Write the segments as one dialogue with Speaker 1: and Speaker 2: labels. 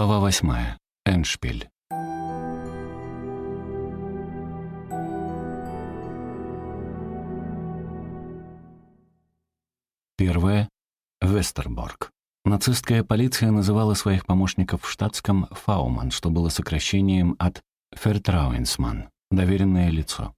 Speaker 1: Глава восьмая. Эншпиль. Первое. Вестерборг. Нацистская полиция называла своих помощников в штатском «фауман», что было сокращением от «фертрауэнсман» — «доверенное лицо».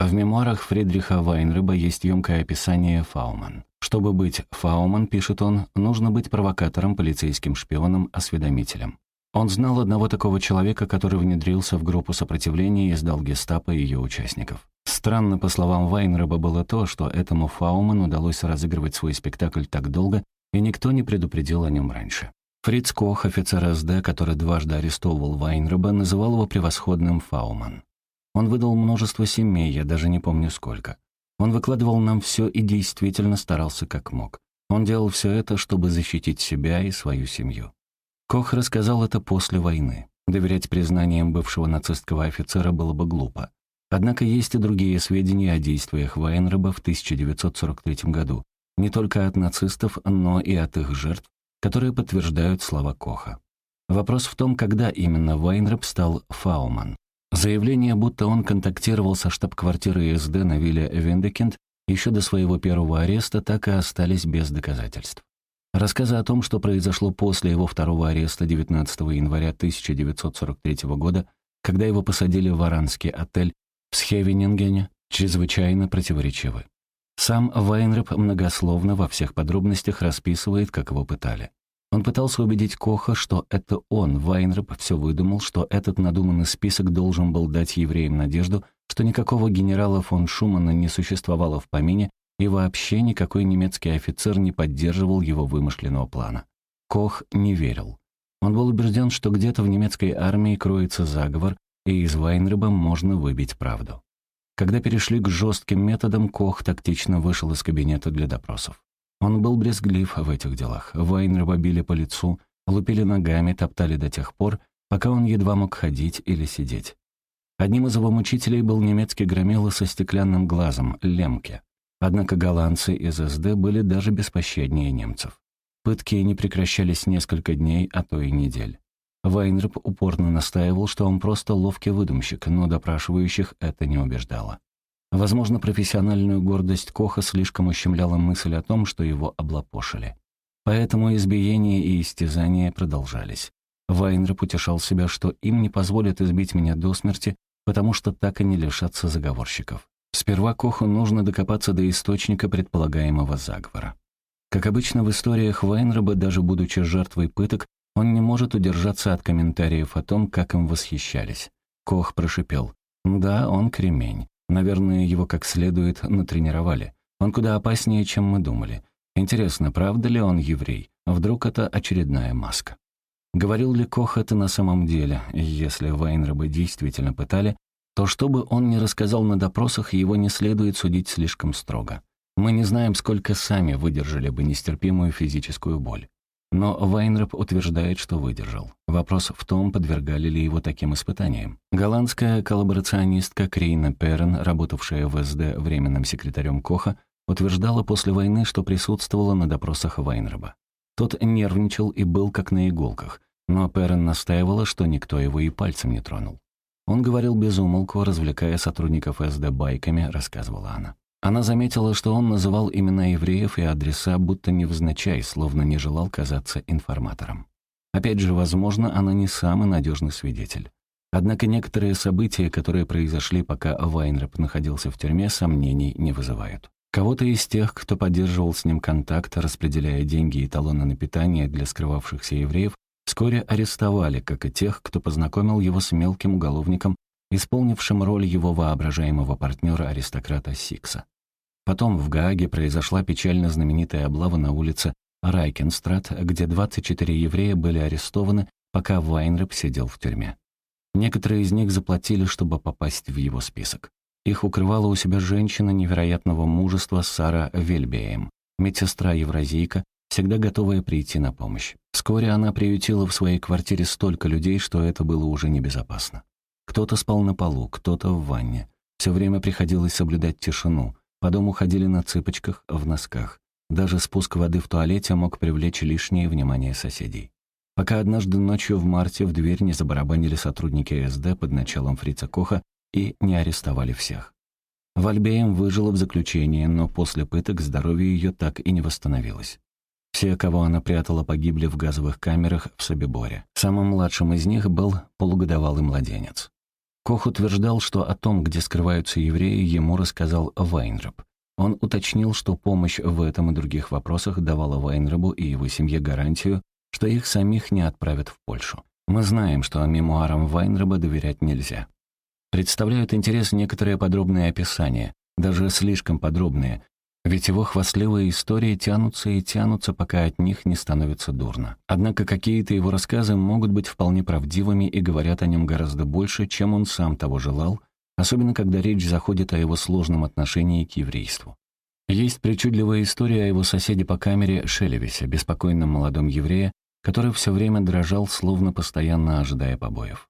Speaker 1: В мемуарах Фридриха Вайнрыба есть емкое описание «фауман». Чтобы быть «фауман», пишет он, нужно быть провокатором, полицейским шпионом, осведомителем. Он знал одного такого человека, который внедрился в группу сопротивления и сдал гестапо ее участников. Странно, по словам Вайнреба, было то, что этому Фауману удалось разыгрывать свой спектакль так долго, и никто не предупредил о нем раньше. Фриц Кох, офицер СД, который дважды арестовывал Вайнреба, называл его превосходным Фауман. Он выдал множество семей, я даже не помню сколько. Он выкладывал нам все и действительно старался как мог. Он делал все это, чтобы защитить себя и свою семью. Кох рассказал это после войны. Доверять признаниям бывшего нацистского офицера было бы глупо. Однако есть и другие сведения о действиях Вайнреба в 1943 году, не только от нацистов, но и от их жертв, которые подтверждают слова Коха. Вопрос в том, когда именно Вайнреб стал Фауман. Заявление, будто он контактировал со штаб-квартирой СД на вилле Виндекенд еще до своего первого ареста, так и остались без доказательств. Рассказы о том, что произошло после его второго ареста 19 января 1943 года, когда его посадили в Варанский отель в Схевенингене, чрезвычайно противоречивы. Сам Вайнреп многословно во всех подробностях расписывает, как его пытали. Он пытался убедить Коха, что это он, Вайнреп, все выдумал, что этот надуманный список должен был дать евреям надежду, что никакого генерала фон Шумана не существовало в помине, и вообще никакой немецкий офицер не поддерживал его вымышленного плана. Кох не верил. Он был убежден, что где-то в немецкой армии кроется заговор, и из Вайнреба можно выбить правду. Когда перешли к жестким методам, Кох тактично вышел из кабинета для допросов. Он был брезглив в этих делах. Вайнреба били по лицу, лупили ногами, топтали до тех пор, пока он едва мог ходить или сидеть. Одним из его мучителей был немецкий громила со стеклянным глазом, Лемке. Однако голландцы из СД были даже беспощаднее немцев. Пытки не прекращались несколько дней, а то и недель. Вайнреп упорно настаивал, что он просто ловкий выдумщик, но допрашивающих это не убеждало. Возможно, профессиональную гордость Коха слишком ущемляла мысль о том, что его облапошили. Поэтому избиения и истязания продолжались. Вайнреп утешал себя, что им не позволят избить меня до смерти, потому что так и не лишатся заговорщиков. Сперва Коху нужно докопаться до источника предполагаемого заговора. Как обычно в историях Вайнреба, даже будучи жертвой пыток, он не может удержаться от комментариев о том, как им восхищались. Кох прошипел. «Да, он кремень. Наверное, его как следует натренировали. Он куда опаснее, чем мы думали. Интересно, правда ли он еврей? Вдруг это очередная маска?» Говорил ли Кох это на самом деле? Если Вайнреба действительно пытали, то что бы он ни рассказал на допросах, его не следует судить слишком строго. Мы не знаем, сколько сами выдержали бы нестерпимую физическую боль. Но Вайнреп утверждает, что выдержал. Вопрос в том, подвергали ли его таким испытаниям. Голландская коллаборационистка Крейна Перен, работавшая в СД временным секретарем Коха, утверждала после войны, что присутствовала на допросах Вайнреба. Тот нервничал и был как на иголках, но Перен настаивала, что никто его и пальцем не тронул. Он говорил без умолку, развлекая сотрудников СД байками, рассказывала она. Она заметила, что он называл имена евреев и адреса, будто невзначай, словно не желал казаться информатором. Опять же, возможно, она не самый надежный свидетель. Однако некоторые события, которые произошли, пока Вайнреп находился в тюрьме, сомнений не вызывают. Кого-то из тех, кто поддерживал с ним контакт, распределяя деньги и талоны на питание для скрывавшихся евреев, Вскоре арестовали, как и тех, кто познакомил его с мелким уголовником, исполнившим роль его воображаемого партнера-аристократа Сикса. Потом в Гааге произошла печально знаменитая облава на улице Райкенстрат, где 24 еврея были арестованы, пока Вайнреп сидел в тюрьме. Некоторые из них заплатили, чтобы попасть в его список. Их укрывала у себя женщина невероятного мужества Сара Вельбеем, медсестра-евразийка, всегда готовая прийти на помощь. Вскоре она приютила в своей квартире столько людей, что это было уже небезопасно. Кто-то спал на полу, кто-то в ванне. Все время приходилось соблюдать тишину. По дому ходили на цыпочках, в носках. Даже спуск воды в туалете мог привлечь лишнее внимание соседей. пока однажды ночью в марте в дверь не забарабанили сотрудники СД под началом Фрица Коха и не арестовали всех. Вальбеем выжила в заключении, но после пыток здоровье ее так и не восстановилось. Все, кого она прятала, погибли в газовых камерах в Собиборе. Самым младшим из них был полугодовалый младенец. Кох утверждал, что о том, где скрываются евреи, ему рассказал Вайнраб. Он уточнил, что помощь в этом и других вопросах давала Вайнрабу и его семье гарантию, что их самих не отправят в Польшу. Мы знаем, что мемуарам Вайнраба доверять нельзя. Представляют интерес некоторые подробные описания, даже слишком подробные, ведь его хвастливые истории тянутся и тянутся, пока от них не становится дурно. Однако какие-то его рассказы могут быть вполне правдивыми и говорят о нем гораздо больше, чем он сам того желал, особенно когда речь заходит о его сложном отношении к еврейству. Есть причудливая история о его соседе по камере Шелевисе, беспокойном молодом еврее, который все время дрожал, словно постоянно ожидая побоев.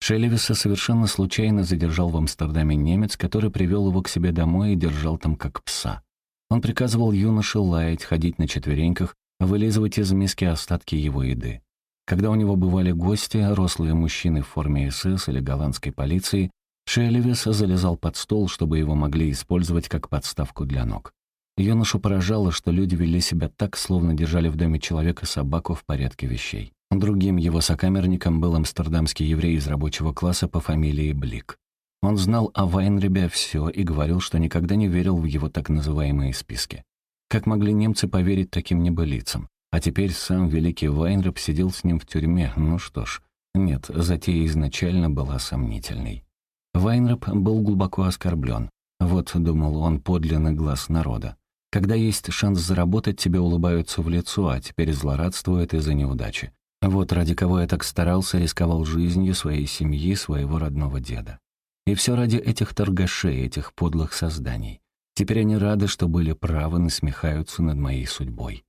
Speaker 1: Шелевиса совершенно случайно задержал в Амстердаме немец, который привел его к себе домой и держал там как пса. Он приказывал юноше лаять, ходить на четвереньках, вылизывать из миски остатки его еды. Когда у него бывали гости, рослые мужчины в форме СС или голландской полиции, Шелевис залезал под стол, чтобы его могли использовать как подставку для ног. Юношу поражало, что люди вели себя так, словно держали в доме человека собаку в порядке вещей. Другим его сокамерником был амстердамский еврей из рабочего класса по фамилии Блик. Он знал о Вайнребе все и говорил, что никогда не верил в его так называемые списки. Как могли немцы поверить таким небылицам? А теперь сам великий Вайнреб сидел с ним в тюрьме. Ну что ж, нет, затея изначально была сомнительной. Вайнреб был глубоко оскорблен. Вот, думал он, подлинный глаз народа. Когда есть шанс заработать, тебе улыбаются в лицо, а теперь злорадствуют из-за неудачи. Вот ради кого я так старался, рисковал жизнью своей семьи, своего родного деда. И все ради этих торгашей, этих подлых созданий. Теперь они рады, что были правы, насмехаются над моей судьбой.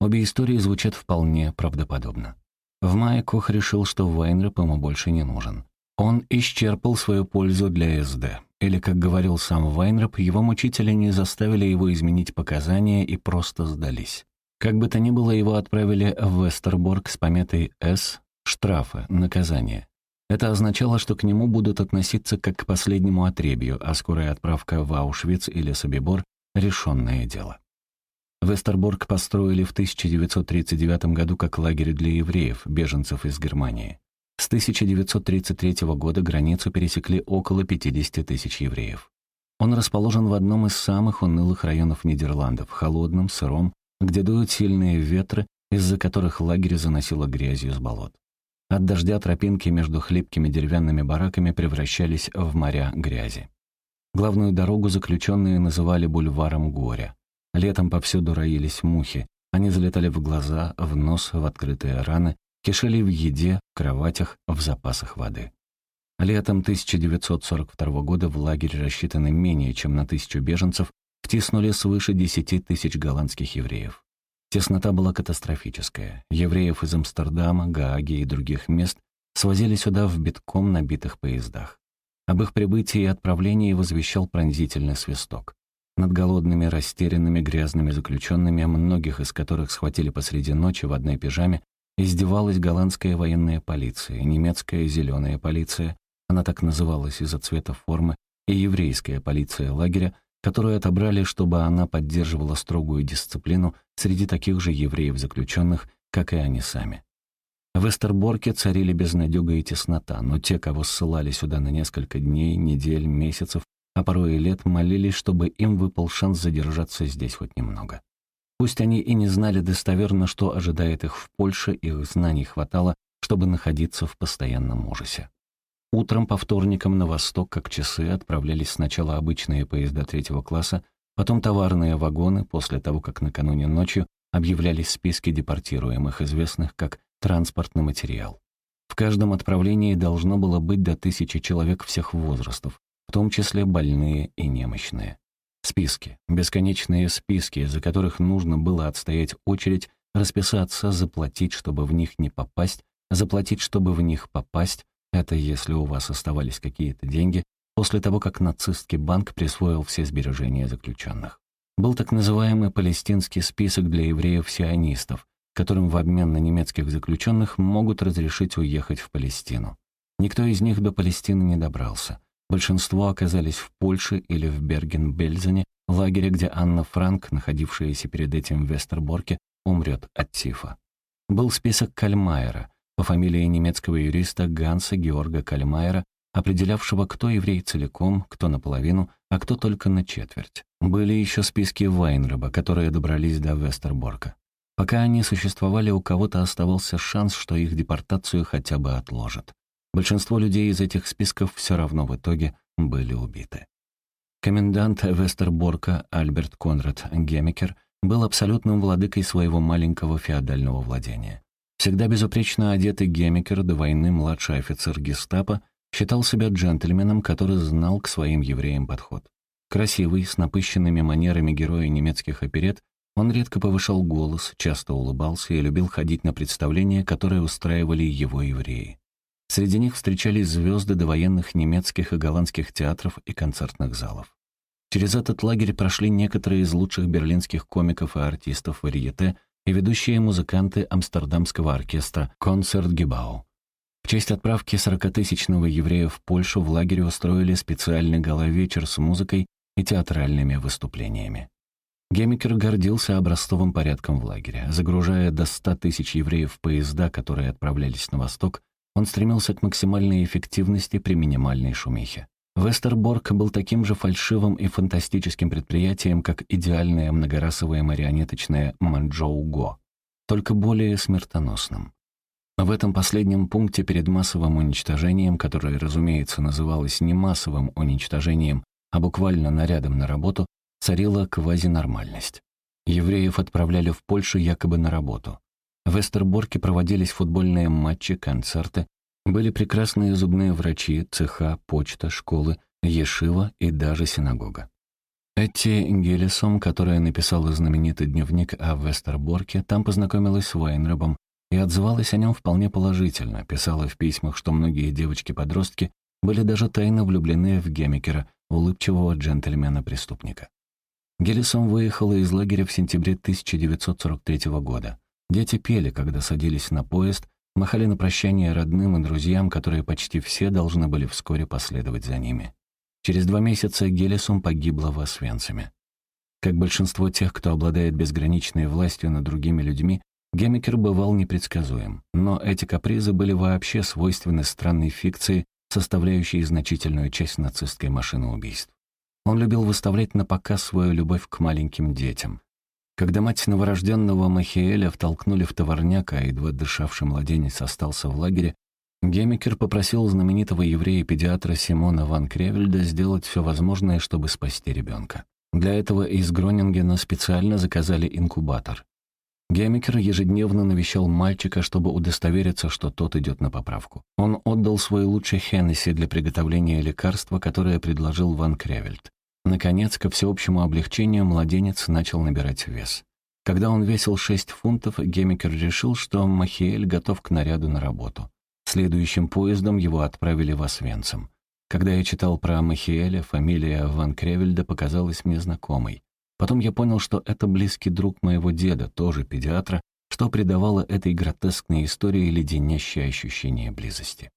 Speaker 1: Обе истории звучат вполне правдоподобно. В мае Кох решил, что Вайнреп ему больше не нужен. Он исчерпал свою пользу для СД. Или, как говорил сам Вайнреп, его мучители не заставили его изменить показания и просто сдались. Как бы то ни было, его отправили в Вестерборг с пометой «С» штрафы, наказание. Это означало, что к нему будут относиться как к последнему отребью, а скорая отправка в Аушвиц или Собибор — решенное дело. Вестерборг построили в 1939 году как лагерь для евреев, беженцев из Германии. С 1933 года границу пересекли около 50 тысяч евреев. Он расположен в одном из самых унылых районов Нидерландов, холодном, сыром, где дуют сильные ветры, из-за которых лагерь заносило грязью с болот. От дождя тропинки между хлипкими деревянными бараками превращались в моря грязи. Главную дорогу заключенные называли бульваром горя. Летом повсюду роились мухи. Они залетали в глаза, в нос, в открытые раны, кишели в еде, в кроватях, в запасах воды. Летом 1942 года в лагерь, рассчитанный менее чем на тысячу беженцев, втиснули свыше 10 тысяч голландских евреев. Теснота была катастрофическая. Евреев из Амстердама, Гааги и других мест свозили сюда в битком набитых поездах. Об их прибытии и отправлении возвещал пронзительный свисток. Над голодными, растерянными, грязными заключенными, многих из которых схватили посреди ночи в одной пижаме, издевалась голландская военная полиция, немецкая зеленая полиция, она так называлась из-за цвета формы, и еврейская полиция лагеря, которую отобрали, чтобы она поддерживала строгую дисциплину среди таких же евреев-заключенных, как и они сами. В Эстерборке царили безнадега и теснота, но те, кого ссылали сюда на несколько дней, недель, месяцев, а порой и лет, молились, чтобы им выпал шанс задержаться здесь хоть немного. Пусть они и не знали достоверно, что ожидает их в Польше, их знаний хватало, чтобы находиться в постоянном ужасе. Утром по вторникам на восток, как часы, отправлялись сначала обычные поезда третьего класса, потом товарные вагоны, после того, как накануне ночью объявлялись списки депортируемых, известных как транспортный материал. В каждом отправлении должно было быть до тысячи человек всех возрастов, в том числе больные и немощные. Списки, бесконечные списки, за которых нужно было отстоять очередь, расписаться, заплатить, чтобы в них не попасть, заплатить, чтобы в них попасть, это если у вас оставались какие-то деньги после того, как нацистский банк присвоил все сбережения заключенных. Был так называемый палестинский список для евреев-сионистов, которым в обмен на немецких заключенных могут разрешить уехать в Палестину. Никто из них до Палестины не добрался. Большинство оказались в Польше или в Берген-Бельзене, лагере, где Анна Франк, находившаяся перед этим в Вестерборке, умрет от тифа. Был список Кальмайера, по фамилии немецкого юриста Ганса Георга Кальмайера, определявшего, кто еврей целиком, кто наполовину, а кто только на четверть. Были еще списки Вайнреба, которые добрались до Вестерборка. Пока они существовали, у кого-то оставался шанс, что их депортацию хотя бы отложат. Большинство людей из этих списков все равно в итоге были убиты. Комендант Вестерборка Альберт Конрад Гемикер был абсолютным владыкой своего маленького феодального владения. Всегда безупречно одетый Гемикер до войны младший офицер гестапо считал себя джентльменом, который знал к своим евреям подход. Красивый, с напыщенными манерами героя немецких оперет, он редко повышал голос, часто улыбался и любил ходить на представления, которые устраивали его евреи. Среди них встречались звезды довоенных немецких и голландских театров и концертных залов. Через этот лагерь прошли некоторые из лучших берлинских комиков и артистов варьете и ведущие музыканты амстердамского оркестра «Концерт Гебау». В честь отправки сорокатысячного еврея в Польшу в лагере устроили специальный гала-вечер с музыкой и театральными выступлениями. Гемикер гордился образцовым порядком в лагере. Загружая до 100 тысяч евреев в поезда, которые отправлялись на восток, он стремился к максимальной эффективности при минимальной шумихе. Вестерборг был таким же фальшивым и фантастическим предприятием, как идеальное многорасовое марионеточное Манчжоу-Го, только более смертоносным. В этом последнем пункте перед массовым уничтожением, которое, разумеется, называлось не массовым уничтожением, а буквально нарядом на работу, царила квазинормальность. Евреев отправляли в Польшу якобы на работу. В Эстерборке проводились футбольные матчи, концерты, были прекрасные зубные врачи, цеха, почта, школы, ешива и даже синагога. Этти Гелесом, которая написала знаменитый дневник о Вестерборке, там познакомилась с Вайнребом и отзывалась о нем вполне положительно, писала в письмах, что многие девочки-подростки были даже тайно влюблены в Гемикера, улыбчивого джентльмена-преступника. Гелисон выехала из лагеря в сентябре 1943 года. Дети пели, когда садились на поезд, махали на прощание родным и друзьям, которые почти все должны были вскоре последовать за ними. Через два месяца Гелисум погибла в Освенциме. Как большинство тех, кто обладает безграничной властью над другими людьми, Гемикер бывал непредсказуем, но эти капризы были вообще свойственны странной фикции, составляющей значительную часть нацистской машины убийств. Он любил выставлять на показ свою любовь к маленьким детям. Когда мать новорожденного Махиэля втолкнули в товарняк, а едва дышавший младенец остался в лагере, Гемикер попросил знаменитого еврея-педиатра Симона ван Кревельда сделать все возможное, чтобы спасти ребенка. Для этого из Гронингена специально заказали инкубатор. Гемикер ежедневно навещал мальчика, чтобы удостовериться, что тот идет на поправку. Он отдал свой лучший Хеннесси для приготовления лекарства, которое предложил Ван Кревельд. Наконец, ко всеобщему облегчению, младенец начал набирать вес. Когда он весил 6 фунтов, Гемикер решил, что Махиэль готов к наряду на работу. Следующим поездом его отправили в Освенцим. Когда я читал про Махиэля, фамилия Ван Кревельда показалась мне знакомой. Потом я понял, что это близкий друг моего деда, тоже педиатра, что придавало этой гротескной истории леденящее ощущение близости.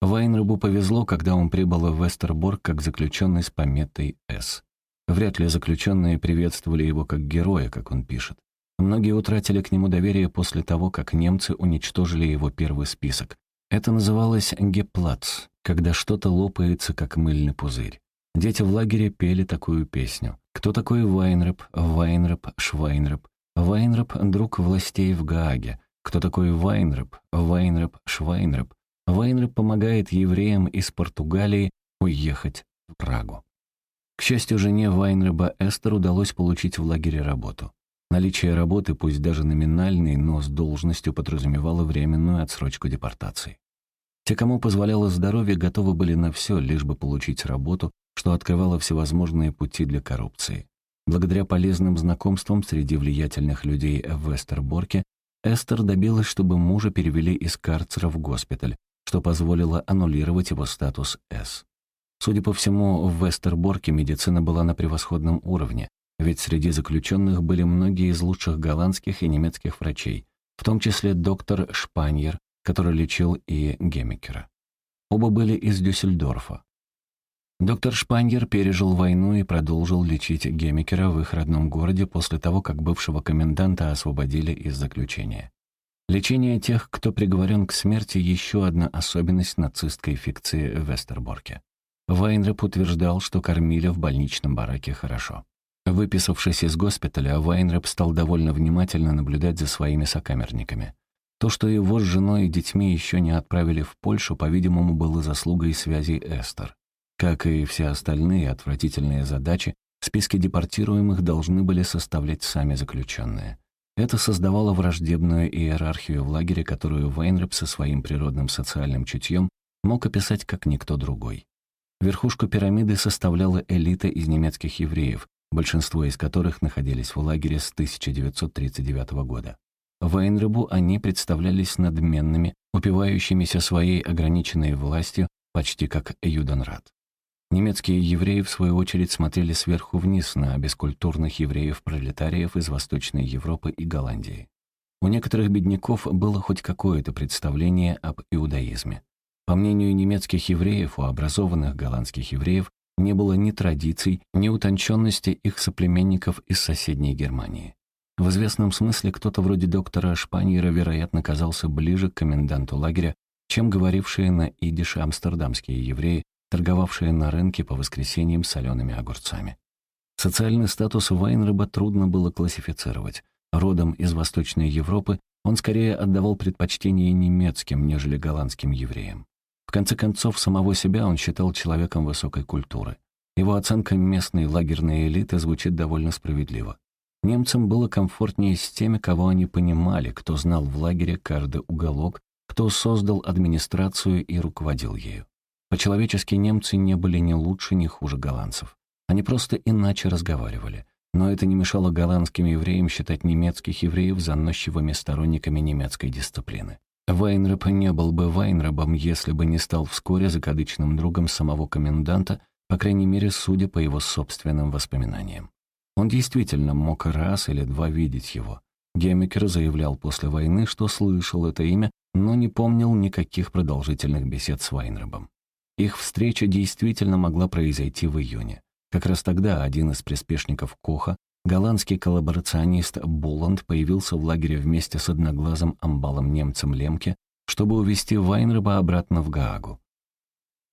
Speaker 1: Вайнрубу повезло, когда он прибыл в Вестерборг как заключенный с пометой «С». Вряд ли заключенные приветствовали его как героя, как он пишет. Многие утратили к нему доверие после того, как немцы уничтожили его первый список. Это называлось «геплац», когда что-то лопается, как мыльный пузырь. Дети в лагере пели такую песню. Кто такой Вайнреп, Вайнреп, Швайнреп? Вайнреп — друг властей в Гааге. Кто такой Вайнреп, Вайнреп, Швайнреп? Вайнер помогает евреям из Португалии уехать в Прагу. К счастью, жене Вайнреба Эстер удалось получить в лагере работу. Наличие работы, пусть даже номинальной, но с должностью подразумевало временную отсрочку депортации. Те, кому позволяло здоровье, готовы были на все, лишь бы получить работу, что открывало всевозможные пути для коррупции. Благодаря полезным знакомствам среди влиятельных людей в Вестерборке Эстер добилась, чтобы мужа перевели из карцера в госпиталь, что позволило аннулировать его статус «С». Судя по всему, в Вестерборке медицина была на превосходном уровне, ведь среди заключенных были многие из лучших голландских и немецких врачей, в том числе доктор Шпаньер, который лечил и Гемикера. Оба были из Дюссельдорфа. Доктор Шпаньер пережил войну и продолжил лечить Гемикера в их родном городе после того, как бывшего коменданта освободили из заключения. Лечение тех, кто приговорен к смерти, еще одна особенность нацистской фикции в Вестерборке. Вайнреп утверждал, что кормили в больничном бараке хорошо. Выписавшись из госпиталя, Вайнреп стал довольно внимательно наблюдать за своими сокамерниками. То, что его с женой и детьми еще не отправили в Польшу, по-видимому, было заслугой связей Эстер. Как и все остальные отвратительные задачи, списки депортируемых должны были составлять сами заключенные. Это создавало враждебную иерархию в лагере, которую Вейнреп со своим природным социальным чутьем мог описать как никто другой. Верхушку пирамиды составляла элита из немецких евреев, большинство из которых находились в лагере с 1939 года. Вейнребу они представлялись надменными, упивающимися своей ограниченной властью, почти как Юденрат. Немецкие евреи, в свою очередь, смотрели сверху вниз на бескультурных евреев-пролетариев из Восточной Европы и Голландии. У некоторых бедняков было хоть какое-то представление об иудаизме. По мнению немецких евреев, у образованных голландских евреев не было ни традиций, ни утонченности их соплеменников из соседней Германии. В известном смысле кто-то вроде доктора Шпаньера, вероятно, казался ближе к коменданту лагеря, чем говорившие на идише амстердамские евреи, торговавшие на рынке по воскресеньям солеными огурцами. Социальный статус Вайнреба трудно было классифицировать. Родом из Восточной Европы он скорее отдавал предпочтение немецким, нежели голландским евреям. В конце концов, самого себя он считал человеком высокой культуры. Его оценка местной лагерной элиты звучит довольно справедливо. Немцам было комфортнее с теми, кого они понимали, кто знал в лагере каждый уголок, кто создал администрацию и руководил ею. По-человечески немцы не были ни лучше, ни хуже голландцев. Они просто иначе разговаривали. Но это не мешало голландским евреям считать немецких евреев заносчивыми сторонниками немецкой дисциплины. Вайнреп не был бы Вайнребом, если бы не стал вскоре закадычным другом самого коменданта, по крайней мере, судя по его собственным воспоминаниям. Он действительно мог раз или два видеть его. Гемикер заявлял после войны, что слышал это имя, но не помнил никаких продолжительных бесед с Вайнребом. Их встреча действительно могла произойти в июне. Как раз тогда один из приспешников Коха, голландский коллаборационист Боланд, появился в лагере вместе с одноглазым амбалом-немцем Лемке, чтобы увезти Вайнреба обратно в Гаагу.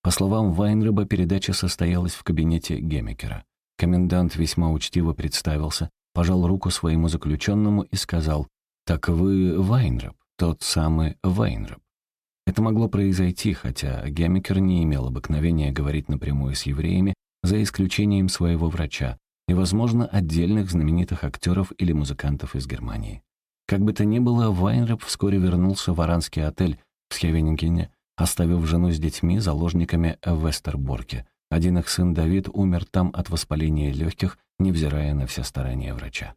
Speaker 1: По словам Вайнреба, передача состоялась в кабинете Гемекера. Комендант весьма учтиво представился, пожал руку своему заключенному и сказал, «Так вы Вайнреб, тот самый Вайнреб». Это могло произойти, хотя Гемикер не имел обыкновения говорить напрямую с евреями, за исключением своего врача и, возможно, отдельных знаменитых актеров или музыкантов из Германии. Как бы то ни было, Вайнреп вскоре вернулся в Аранский отель в Схевенингене, оставив жену с детьми заложниками в Вестерборке. Один их сын Давид умер там от воспаления легких, невзирая на все старания врача.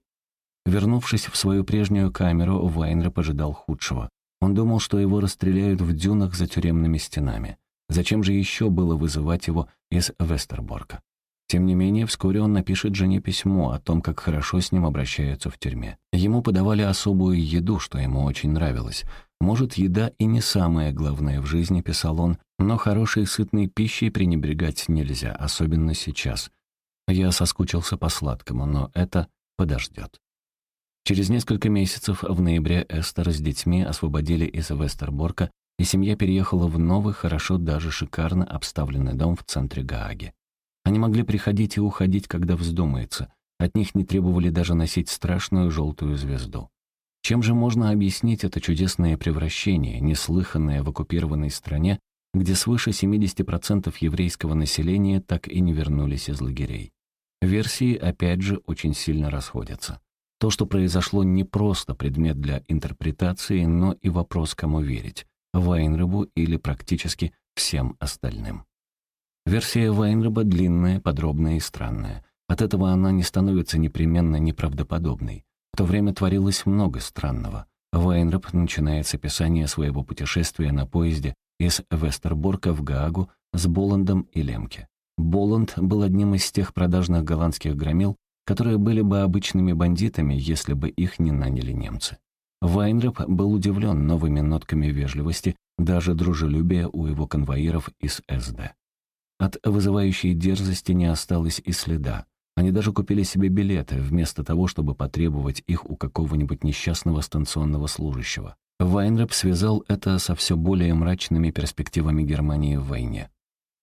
Speaker 1: Вернувшись в свою прежнюю камеру, Вайнреп ожидал худшего. Он думал, что его расстреляют в дюнах за тюремными стенами. Зачем же еще было вызывать его из Вестерборка? Тем не менее, вскоре он напишет жене письмо о том, как хорошо с ним обращаются в тюрьме. Ему подавали особую еду, что ему очень нравилось. Может, еда и не самое главное в жизни, писал он, но хорошей сытной пищей пренебрегать нельзя, особенно сейчас. Я соскучился по сладкому, но это подождет. Через несколько месяцев, в ноябре, Эстер с детьми освободили из Вестерборка, и семья переехала в новый, хорошо, даже шикарно обставленный дом в центре Гааги. Они могли приходить и уходить, когда вздумается. От них не требовали даже носить страшную желтую звезду. Чем же можно объяснить это чудесное превращение, неслыханное в оккупированной стране, где свыше 70% еврейского населения так и не вернулись из лагерей? Версии, опять же, очень сильно расходятся. То, что произошло, не просто предмет для интерпретации, но и вопрос, кому верить — Вайнребу или практически всем остальным. Версия Вайнреба длинная, подробная и странная. От этого она не становится непременно неправдоподобной. В то время творилось много странного. Вайнреб начинает с описания своего путешествия на поезде из Вестерборка в Гаагу с Боландом и Лемке. Боланд был одним из тех продажных голландских громил, которые были бы обычными бандитами, если бы их не наняли немцы. Вайнреп был удивлен новыми нотками вежливости, даже дружелюбия у его конвоиров из СД. От вызывающей дерзости не осталось и следа. Они даже купили себе билеты, вместо того, чтобы потребовать их у какого-нибудь несчастного станционного служащего. Вайнреп связал это со все более мрачными перспективами Германии в войне.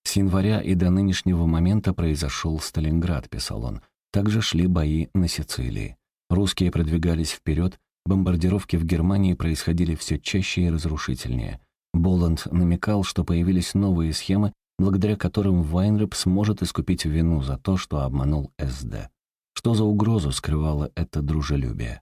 Speaker 1: С января и до нынешнего момента произошел Сталинград, писал он. Также шли бои на Сицилии. Русские продвигались вперед, бомбардировки в Германии происходили все чаще и разрушительнее. Боланд намекал, что появились новые схемы, благодаря которым Вайнреп сможет искупить вину за то, что обманул СД. Что за угрозу скрывало это дружелюбие?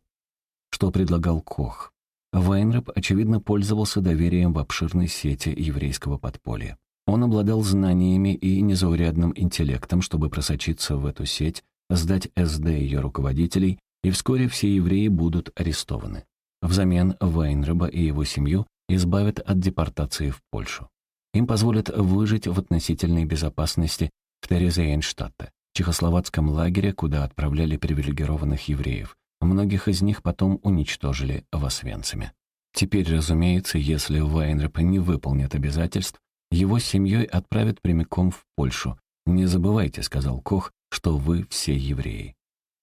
Speaker 1: Что предлагал Кох? Вайнреп, очевидно, пользовался доверием в обширной сети еврейского подполья. Он обладал знаниями и незаурядным интеллектом, чтобы просочиться в эту сеть, сдать СД ее руководителей, и вскоре все евреи будут арестованы. Взамен Вайнреба и его семью избавят от депортации в Польшу. Им позволят выжить в относительной безопасности в Терезейнштадте, чехословацком лагере, куда отправляли привилегированных евреев. Многих из них потом уничтожили в Освенциме. Теперь, разумеется, если Вайнреп не выполнит обязательств, его семьей отправят прямиком в Польшу. «Не забывайте», — сказал Кох, — «что вы все евреи».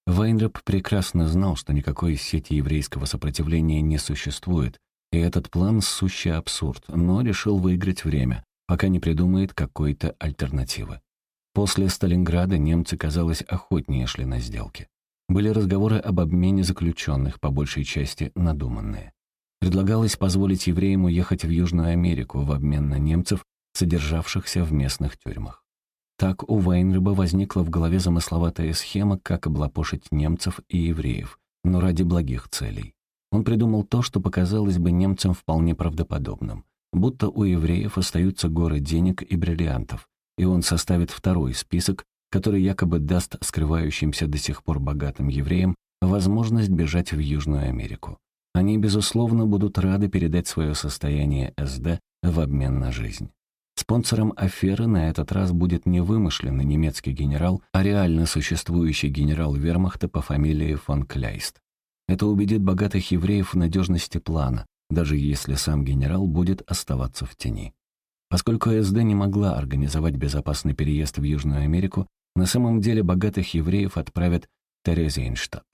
Speaker 1: Вайнреп прекрасно знал, что никакой сети еврейского сопротивления не существует, и этот план — сущий абсурд, но решил выиграть время, пока не придумает какой-то альтернативы. После Сталинграда немцы, казалось, охотнее шли на сделки. Были разговоры об обмене заключенных, по большей части надуманные. Предлагалось позволить евреям уехать в Южную Америку в обмен на немцев, содержавшихся в местных тюрьмах. Так у Вайнреба возникла в голове замысловатая схема, как облапошить немцев и евреев, но ради благих целей. Он придумал то, что показалось бы немцам вполне правдоподобным, будто у евреев остаются горы денег и бриллиантов, и он составит второй список, который якобы даст скрывающимся до сих пор богатым евреям возможность бежать в Южную Америку. Они, безусловно, будут рады передать свое состояние СД в обмен на жизнь. Спонсором аферы на этот раз будет не вымышленный немецкий генерал, а реально существующий генерал вермахта по фамилии фон Кляйст. Это убедит богатых евреев в надежности плана, даже если сам генерал будет оставаться в тени. Поскольку СД не могла организовать безопасный переезд в Южную Америку, на самом деле богатых евреев отправят в Терезиенштадт.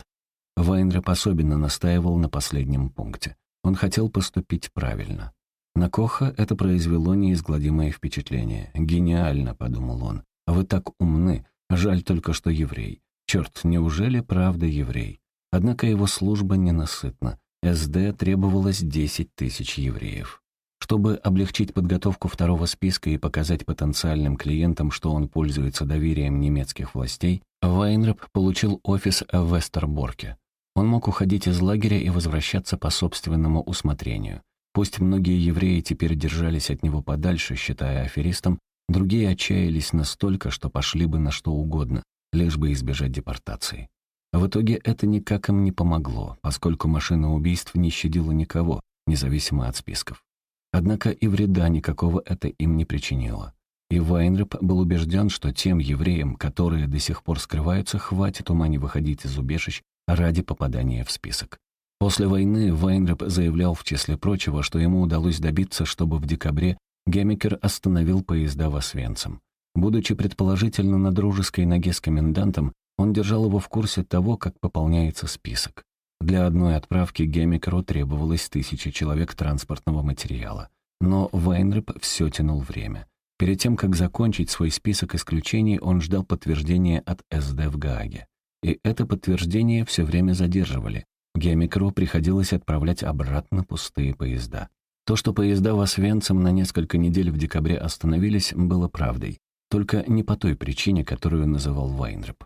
Speaker 1: Вайнреп особенно настаивал на последнем пункте. Он хотел поступить правильно. На Коха это произвело неизгладимое впечатление. «Гениально», — подумал он. «Вы так умны. Жаль только, что еврей. Черт, неужели правда еврей?» Однако его служба ненасытна. СД требовалось 10 тысяч евреев. Чтобы облегчить подготовку второго списка и показать потенциальным клиентам, что он пользуется доверием немецких властей, Вайнреп получил офис в Вестерборке. Он мог уходить из лагеря и возвращаться по собственному усмотрению. Пусть многие евреи теперь держались от него подальше, считая аферистом, другие отчаялись настолько, что пошли бы на что угодно, лишь бы избежать депортации. В итоге это никак им не помогло, поскольку машина убийств не щадила никого, независимо от списков. Однако и вреда никакого это им не причинило. И Вайнреп был убежден, что тем евреям, которые до сих пор скрываются, хватит ума не выходить из убежищ ради попадания в список. После войны Вайнреп заявлял в числе прочего, что ему удалось добиться, чтобы в декабре Гемикер остановил поезда в Освенцим. Будучи предположительно на дружеской ноге с комендантом, он держал его в курсе того, как пополняется список. Для одной отправки Гемикеру требовалось тысяча человек транспортного материала. Но Вайнреп все тянул время. Перед тем, как закончить свой список исключений, он ждал подтверждения от СД в Гааге. И это подтверждение все время задерживали. Гемикеру приходилось отправлять обратно пустые поезда. То, что поезда в Освенцим на несколько недель в декабре остановились, было правдой. Только не по той причине, которую называл Вайнреп.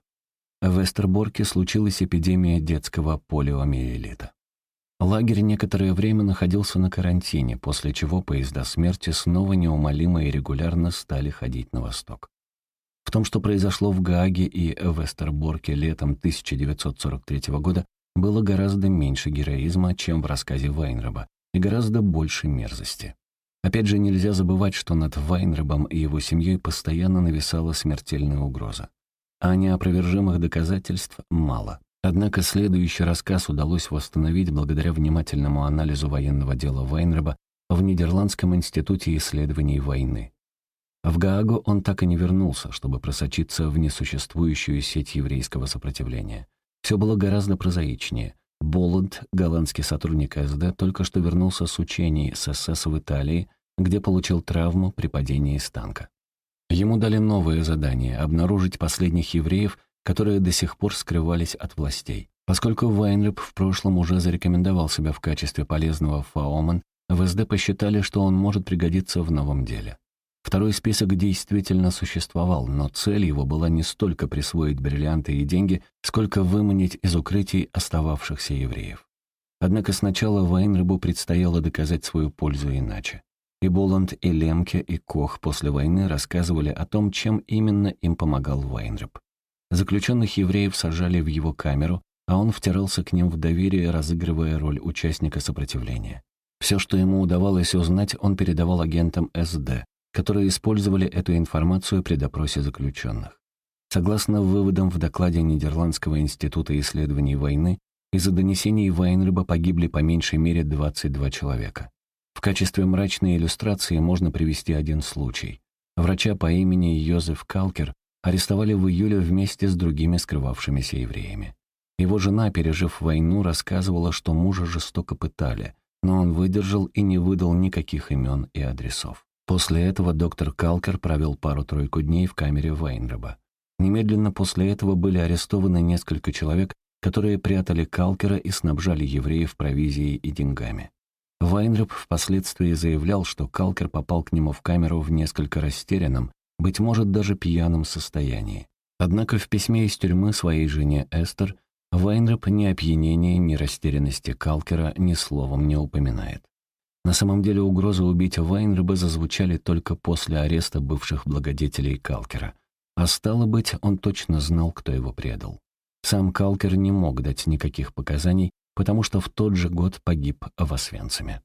Speaker 1: В Эстерборке случилась эпидемия детского полиомиелита. Лагерь некоторое время находился на карантине, после чего поезда смерти снова неумолимо и регулярно стали ходить на восток. В том, что произошло в Гааге и в Эстерборке летом 1943 года, было гораздо меньше героизма, чем в рассказе Вайнреба, и гораздо больше мерзости. Опять же, нельзя забывать, что над Вайнребом и его семьей постоянно нависала смертельная угроза а неопровержимых доказательств мало. Однако следующий рассказ удалось восстановить благодаря внимательному анализу военного дела Вайнреба в Нидерландском институте исследований войны. В Гаагу он так и не вернулся, чтобы просочиться в несуществующую сеть еврейского сопротивления. Все было гораздо прозаичнее. Боланд, голландский сотрудник СД, только что вернулся с учений СС в Италии, где получил травму при падении из танка. Ему дали новое задание — обнаружить последних евреев, которые до сих пор скрывались от властей. Поскольку Вайнреп в прошлом уже зарекомендовал себя в качестве полезного фаоман, в СД посчитали, что он может пригодиться в новом деле. Второй список действительно существовал, но цель его была не столько присвоить бриллианты и деньги, сколько выманить из укрытий остававшихся евреев. Однако сначала Вайнребу предстояло доказать свою пользу иначе. И Боланд, и Лемке, и Кох после войны рассказывали о том, чем именно им помогал Вайнреб. Заключенных евреев сажали в его камеру, а он втирался к ним в доверие, разыгрывая роль участника сопротивления. Все, что ему удавалось узнать, он передавал агентам СД, которые использовали эту информацию при допросе заключенных. Согласно выводам в докладе Нидерландского института исследований войны, из-за донесений Вайнрыба погибли по меньшей мере 22 человека. В качестве мрачной иллюстрации можно привести один случай. Врача по имени Йозеф Калкер арестовали в июле вместе с другими скрывавшимися евреями. Его жена, пережив войну, рассказывала, что мужа жестоко пытали, но он выдержал и не выдал никаких имен и адресов. После этого доктор Калкер провел пару-тройку дней в камере Вайнреба. Немедленно после этого были арестованы несколько человек, которые прятали Калкера и снабжали евреев провизией и деньгами. Вайнреб впоследствии заявлял, что Калкер попал к нему в камеру в несколько растерянном, быть может, даже пьяном состоянии. Однако в письме из тюрьмы своей жене Эстер Вайнреб ни опьянения, ни растерянности Калкера ни словом не упоминает. На самом деле угрозы убить Вайнреба зазвучали только после ареста бывших благодетелей Калкера. А стало быть, он точно знал, кто его предал. Сам Калкер не мог дать никаких показаний, потому что в тот же год погиб в Освенциме.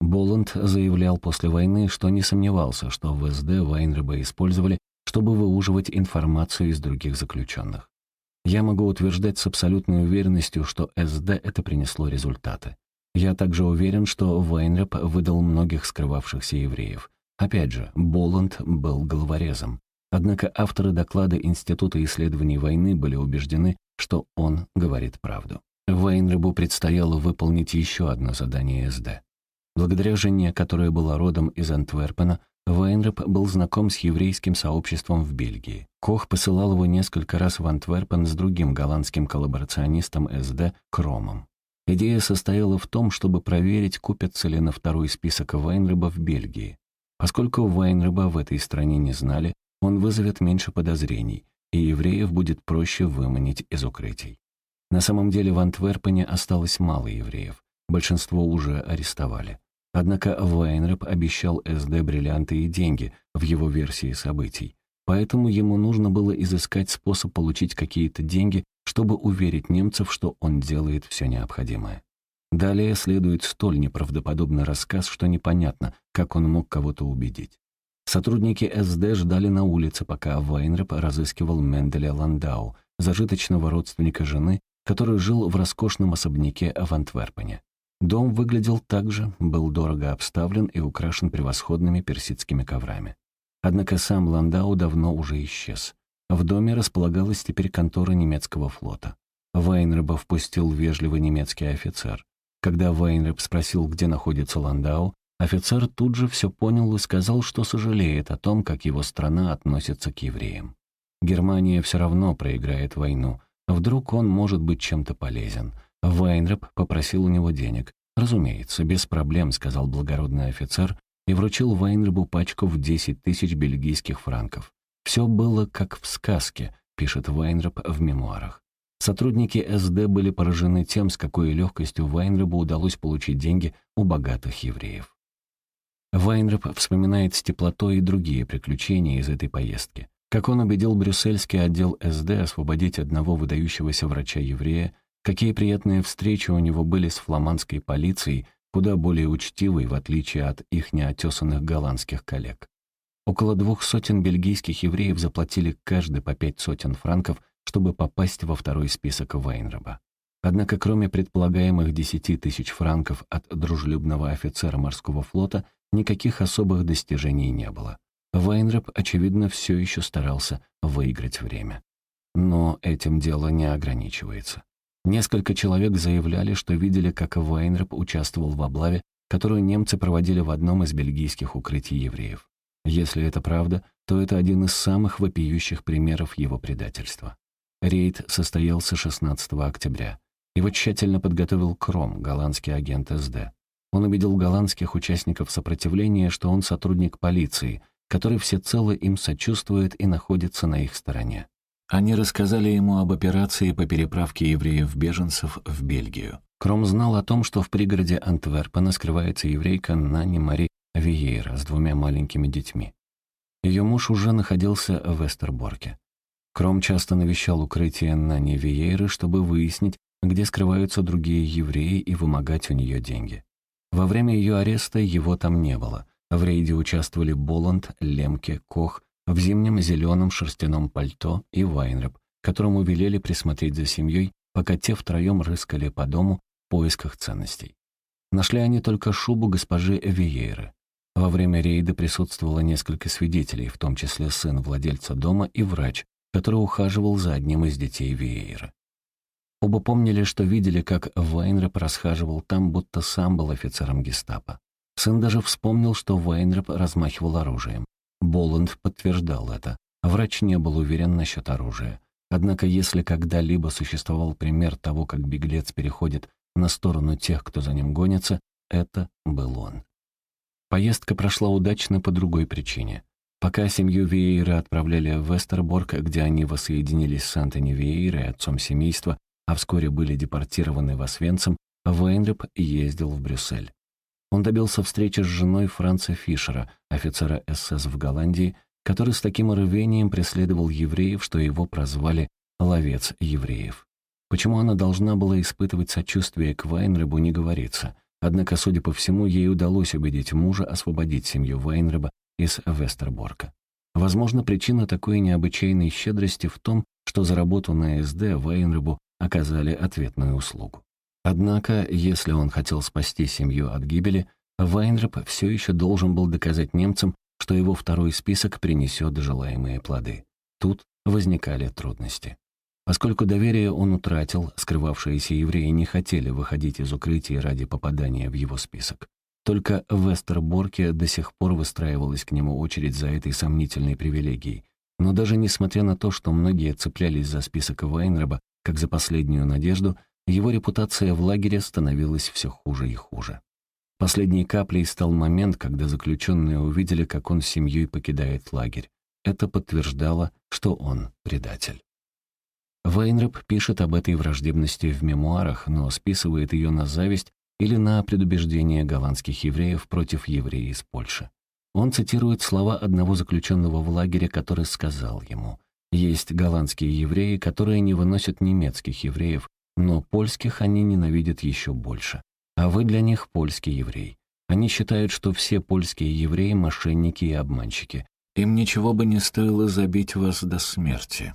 Speaker 1: Боланд заявлял после войны, что не сомневался, что в СД Вайнреба использовали, чтобы выуживать информацию из других заключенных. Я могу утверждать с абсолютной уверенностью, что СД это принесло результаты. Я также уверен, что Вайнреп выдал многих скрывавшихся евреев. Опять же, Боланд был головорезом. Однако авторы доклада Института исследований войны были убеждены, что он говорит правду. Вайнребу предстояло выполнить еще одно задание СД. Благодаря жене, которая была родом из Антверпена, Вайнреб был знаком с еврейским сообществом в Бельгии. Кох посылал его несколько раз в Антверпен с другим голландским коллаборационистом СД Кромом. Идея состояла в том, чтобы проверить, купятся ли на второй список Вайнреба в Бельгии. Поскольку Вайнреба в этой стране не знали, он вызовет меньше подозрений, и евреев будет проще выманить из укрытий. На самом деле в Антверпене осталось мало евреев, большинство уже арестовали. Однако Вайнреб обещал СД бриллианты и деньги в его версии событий, поэтому ему нужно было изыскать способ получить какие-то деньги чтобы уверить немцев, что он делает все необходимое. Далее следует столь неправдоподобный рассказ, что непонятно, как он мог кого-то убедить. Сотрудники СД ждали на улице, пока Вайнреп разыскивал Менделя Ландау, зажиточного родственника жены, который жил в роскошном особняке в Антверпене. Дом выглядел так же, был дорого обставлен и украшен превосходными персидскими коврами. Однако сам Ландау давно уже исчез. В доме располагалась теперь контора немецкого флота. Вайнреба впустил вежливый немецкий офицер. Когда Вайнреб спросил, где находится Ландау, офицер тут же все понял и сказал, что сожалеет о том, как его страна относится к евреям. Германия все равно проиграет войну. Вдруг он может быть чем-то полезен. Вайнреб попросил у него денег. «Разумеется, без проблем», — сказал благородный офицер и вручил Вайнребу пачку в 10 тысяч бельгийских франков. Все было как в сказке, пишет Вайнреп в мемуарах. Сотрудники СД были поражены тем, с какой легкостью Вайнребу удалось получить деньги у богатых евреев. Вайнреп вспоминает с теплотой и другие приключения из этой поездки. Как он убедил брюссельский отдел СД освободить одного выдающегося врача-еврея, какие приятные встречи у него были с фламандской полицией, куда более учтивой, в отличие от их неотесанных голландских коллег. Около двух сотен бельгийских евреев заплатили каждый по пять сотен франков чтобы попасть во второй список Вайнраба. Однако кроме предполагаемых 10 тысяч франков от дружелюбного офицера морского флота, никаких особых достижений не было. Вайнраб, очевидно, все еще старался выиграть время. Но этим дело не ограничивается. Несколько человек заявляли, что видели, как Вайнраб участвовал в облаве, которую немцы проводили в одном из бельгийских укрытий евреев. Если это правда, то это один из самых вопиющих примеров его предательства. Рейд состоялся 16 октября. Его тщательно подготовил Кром, голландский агент СД. Он убедил голландских участников сопротивления, что он сотрудник полиции, который всецело им сочувствует и находится на их стороне. Они рассказали ему об операции по переправке евреев-беженцев в Бельгию. Кром знал о том, что в пригороде Антверпена скрывается еврейка Нани Мари Виейра с двумя маленькими детьми. Ее муж уже находился в Вестерборке. Кром часто навещал укрытие Нани Виейры, чтобы выяснить, где скрываются другие евреи и вымогать у нее деньги. Во время ее ареста его там не было. В рейде участвовали Боланд, Лемке, Кох, в зимнем зеленом шерстяном пальто и Вайнреп, которому велели присмотреть за семьей, пока те втроем рыскали по дому в поисках ценностей. Нашли они только шубу госпожи Эвиейры. Во время рейда присутствовало несколько свидетелей, в том числе сын владельца дома и врач, который ухаживал за одним из детей Виейры. Оба помнили, что видели, как Вайнреп расхаживал там, будто сам был офицером гестапо. Сын даже вспомнил, что Вайнреп размахивал оружием. Боланд подтверждал это. Врач не был уверен насчет оружия. Однако если когда-либо существовал пример того, как беглец переходит на сторону тех, кто за ним гонится, это был он. Поездка прошла удачно по другой причине. Пока семью Виейра отправляли в Вестерборг, где они воссоединились с Антони Виейрой, отцом семейства, а вскоре были депортированы в Освенцим, Вейнреп ездил в Брюссель. Он добился встречи с женой Франца Фишера, офицера СС в Голландии, который с таким рвением преследовал евреев, что его прозвали «ловец евреев». Почему она должна была испытывать сочувствие к Вайнребу, не говорится. Однако, судя по всему, ей удалось убедить мужа освободить семью Вайнреба из Вестерборка. Возможно, причина такой необычайной щедрости в том, что за работу на СД Вайнребу оказали ответную услугу. Однако, если он хотел спасти семью от гибели, Вайнреп все еще должен был доказать немцам, что его второй список принесет желаемые плоды. Тут возникали трудности. Поскольку доверие он утратил, скрывавшиеся евреи не хотели выходить из укрытия ради попадания в его список. Только в Вестерборке до сих пор выстраивалась к нему очередь за этой сомнительной привилегией. Но даже несмотря на то, что многие цеплялись за список Вайнреба, как за последнюю надежду, его репутация в лагере становилась все хуже и хуже. Последней каплей стал момент, когда заключенные увидели, как он с семьей покидает лагерь. Это подтверждало, что он предатель. Вейнреп пишет об этой враждебности в мемуарах, но списывает ее на зависть или на предубеждение голландских евреев против евреев из Польши. Он цитирует слова одного заключенного в лагере, который сказал ему есть голландские евреи, которые не выносят немецких евреев, но польских они ненавидят еще больше. А вы для них польский еврей. Они считают, что все польские евреи — мошенники и обманщики. Им ничего бы не стоило забить вас до смерти.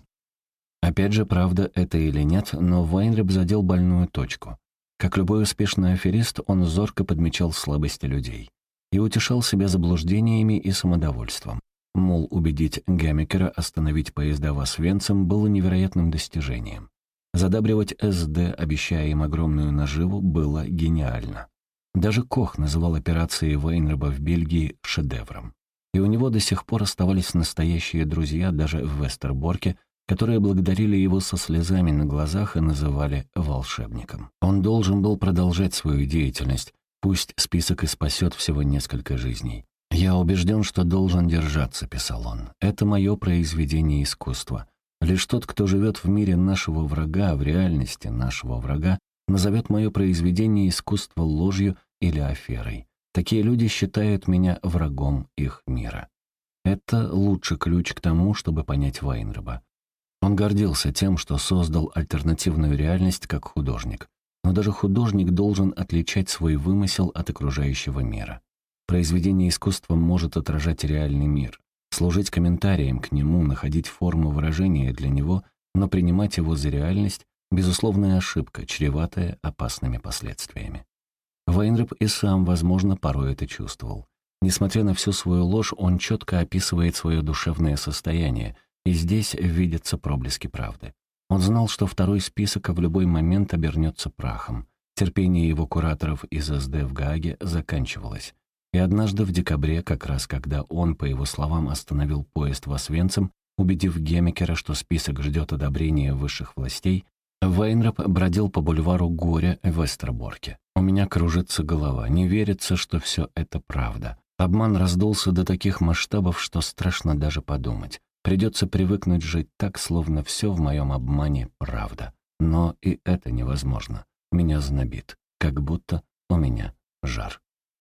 Speaker 1: Опять же, правда это или нет, но Вайнреб задел больную точку. Как любой успешный аферист, он зорко подмечал слабости людей и утешал себя заблуждениями и самодовольством. Мол, убедить Гаммикера остановить поезда в Освенцим было невероятным достижением. Задабривать СД, обещая им огромную наживу, было гениально. Даже Кох называл операции Вейнреба в Бельгии шедевром. И у него до сих пор оставались настоящие друзья даже в Вестерборке, которые благодарили его со слезами на глазах и называли волшебником. Он должен был продолжать свою деятельность, пусть список и спасет всего несколько жизней. «Я убежден, что должен держаться», — писал он. «Это мое произведение искусства. Лишь тот, кто живет в мире нашего врага, в реальности нашего врага, назовет мое произведение искусства ложью или аферой. Такие люди считают меня врагом их мира». Это лучший ключ к тому, чтобы понять Вайнреба. Он гордился тем, что создал альтернативную реальность как художник. Но даже художник должен отличать свой вымысел от окружающего мира. Произведение искусства может отражать реальный мир, служить комментарием к нему, находить форму выражения для него, но принимать его за реальность — безусловная ошибка, чреватая опасными последствиями. Вайнреп и сам, возможно, порой это чувствовал. Несмотря на всю свою ложь, он четко описывает свое душевное состояние, и здесь видятся проблески правды. Он знал, что второй список в любой момент обернется прахом. Терпение его кураторов из СД в Гааге заканчивалось. И однажды в декабре, как раз когда он, по его словам, остановил поезд в Освенцим, убедив Гемекера, что список ждет одобрения высших властей, Вейнрап бродил по бульвару Горя в Вестерборке. «У меня кружится голова, не верится, что все это правда. Обман раздулся до таких масштабов, что страшно даже подумать. Придется привыкнуть жить так, словно все в моем обмане правда. Но и это невозможно. Меня знобит, как будто у меня жар.